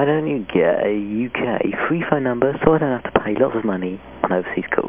why don't you get a UK free phone number so I don't have to pay lots of money on overseas calls?